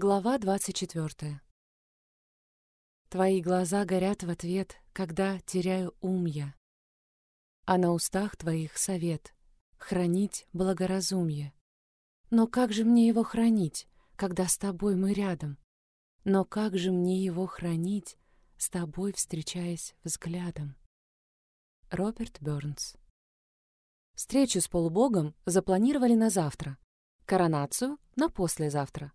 Глава 24. Твои глаза горят в ответ, когда теряю ум я. А на устах твоих совет — хранить благоразумие. Но как же мне его хранить, когда с тобой мы рядом? Но как же мне его хранить, с тобой встречаясь взглядом? Роберт Бёрнс Встречу с полубогом запланировали на завтра, коронацию — на послезавтра.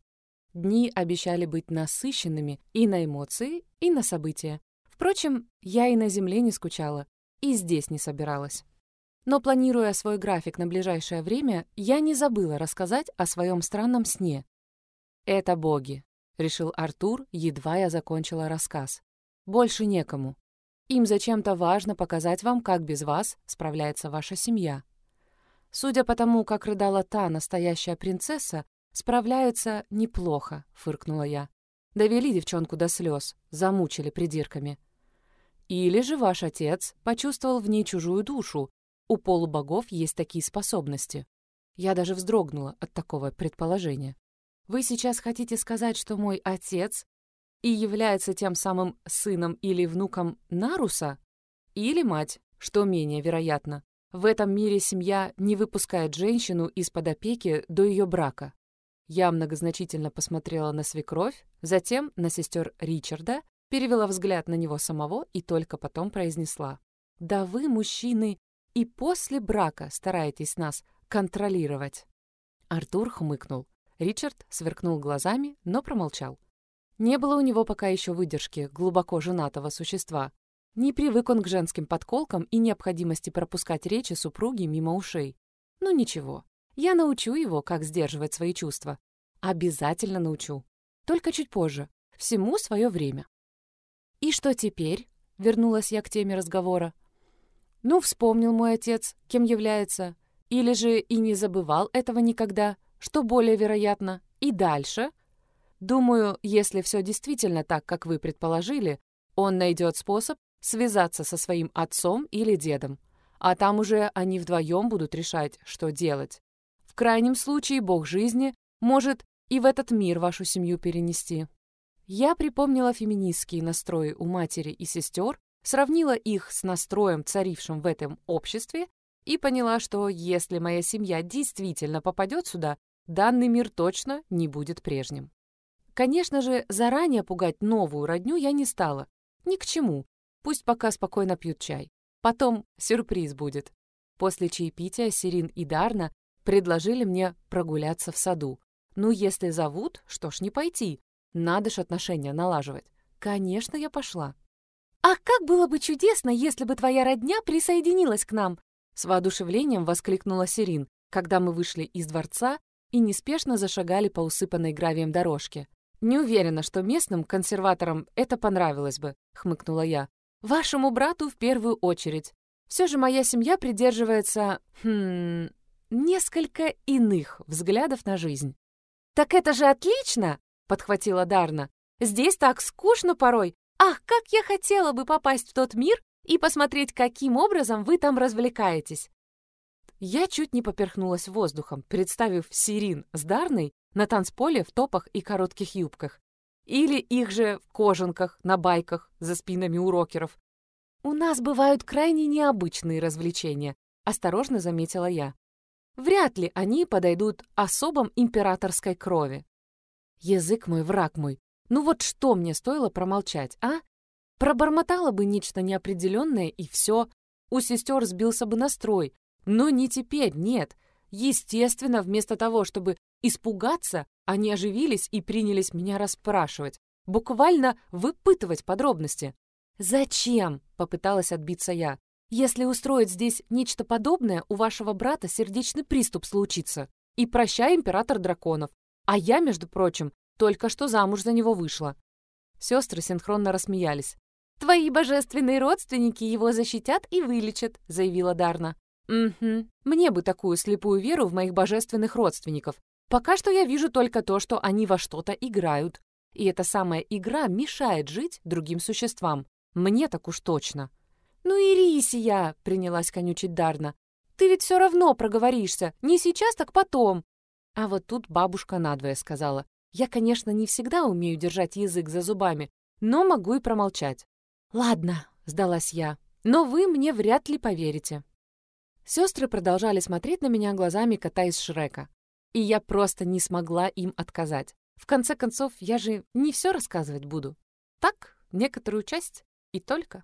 Дни обещали быть насыщенными и на эмоции, и на события. Впрочем, я и на земле не скучала, и здесь не собиралась. Но планируя свой график на ближайшее время, я не забыла рассказать о своем странном сне. «Это боги», — решил Артур, едва я закончила рассказ. «Больше некому. Им зачем-то важно показать вам, как без вас справляется ваша семья». Судя по тому, как рыдала та настоящая принцесса, «Справляются неплохо», — фыркнула я. «Довели девчонку до слез, замучили придирками». «Или же ваш отец почувствовал в ней чужую душу. У полубогов есть такие способности». Я даже вздрогнула от такого предположения. «Вы сейчас хотите сказать, что мой отец и является тем самым сыном или внуком Наруса? Или мать, что менее вероятно. В этом мире семья не выпускает женщину из-под опеки до ее брака. Я многозначительно посмотрела на свекровь, затем на сестер Ричарда, перевела взгляд на него самого и только потом произнесла. «Да вы, мужчины, и после брака стараетесь нас контролировать». Артур хмыкнул. Ричард сверкнул глазами, но промолчал. Не было у него пока еще выдержки глубоко женатого существа. Не привык он к женским подколкам и необходимости пропускать речи супруги мимо ушей. Ну ничего, я научу его, как сдерживать свои чувства. Обязательно научу. Только чуть позже. Всему свое время. «И что теперь?» — вернулась я к теме разговора. «Ну, вспомнил мой отец, кем является. Или же и не забывал этого никогда, что более вероятно. И дальше. Думаю, если все действительно так, как вы предположили, он найдет способ связаться со своим отцом или дедом. А там уже они вдвоем будут решать, что делать. В крайнем случае, бог жизни может и в этот мир вашу семью перенести. Я припомнила феминистские настрои у матери и сестер, сравнила их с настроем, царившим в этом обществе, и поняла, что если моя семья действительно попадет сюда, данный мир точно не будет прежним. Конечно же, заранее пугать новую родню я не стала. Ни к чему. Пусть пока спокойно пьют чай. Потом сюрприз будет. После чаепития Сирин и Дарна Предложили мне прогуляться в саду. Ну, если зовут, что ж не пойти. Надо ж отношения налаживать. Конечно, я пошла. «Ах, как было бы чудесно, если бы твоя родня присоединилась к нам!» С воодушевлением воскликнула Сирин, когда мы вышли из дворца и неспешно зашагали по усыпанной гравием дорожке. «Не уверена, что местным консерваторам это понравилось бы», — хмыкнула я. «Вашему брату в первую очередь. Все же моя семья придерживается... Хм несколько иных взглядов на жизнь. «Так это же отлично!» — подхватила Дарна. «Здесь так скучно порой. Ах, как я хотела бы попасть в тот мир и посмотреть, каким образом вы там развлекаетесь!» Я чуть не поперхнулась воздухом, представив Сирин с Дарной на танцполе в топах и коротких юбках. Или их же в кожанках, на байках, за спинами у рокеров. «У нас бывают крайне необычные развлечения», — осторожно заметила я. Вряд ли они подойдут особам императорской крови. Язык мой, враг мой. Ну вот что мне стоило промолчать, а? Пробормотала бы нечто неопределенное, и все. У сестер сбился бы настрой. Но не теперь, нет. Естественно, вместо того, чтобы испугаться, они оживились и принялись меня расспрашивать. Буквально выпытывать подробности. «Зачем?» — попыталась отбиться я. Если устроить здесь нечто подобное, у вашего брата сердечный приступ случится. И прощай, император драконов. А я, между прочим, только что замуж за него вышла». Сестры синхронно рассмеялись. «Твои божественные родственники его защитят и вылечат», — заявила Дарна. «Угу. Мне бы такую слепую веру в моих божественных родственников. Пока что я вижу только то, что они во что-то играют. И эта самая игра мешает жить другим существам. Мне так уж точно». «Ну, Ирисия!» — принялась конючить Дарна. «Ты ведь все равно проговоришься. Не сейчас, так потом!» А вот тут бабушка надвое сказала. Я, конечно, не всегда умею держать язык за зубами, но могу и промолчать. «Ладно», — сдалась я, — «но вы мне вряд ли поверите». Сестры продолжали смотреть на меня глазами кота из Шрека. И я просто не смогла им отказать. В конце концов, я же не все рассказывать буду. Так, некоторую часть и только.